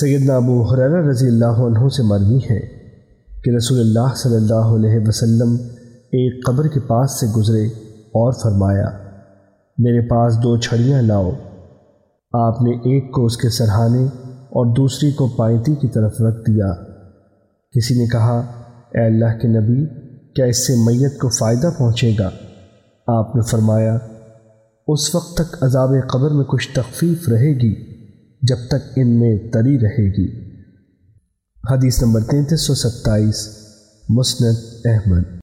سیدنا ابو حرار رضی اللہ عنہ سے مروی ہے کہ رسول اللہ صلی اللہ علیہ وسلم ایک قبر کے پاس سے گزرے اور فرمایا، میرے پاس دو چھڑیاں لاؤ۔ آپ نے ایک کو اس کے سرہانے اور دوسری کو پائنتی کی طرف رکھ دیا۔ کسی نے کہا، اے اللہ کے نبی، کیا اس سے میت کو فائدہ پہنچے گا؟ آپ نے فرمایا، اس وقت تک عذاب قبر میں کچھ تخفیف رہے گی۔ جب تک ان میں تری رہے گی۔ حدیث نمبر تینتیس سو ستائیس مسند احمد۔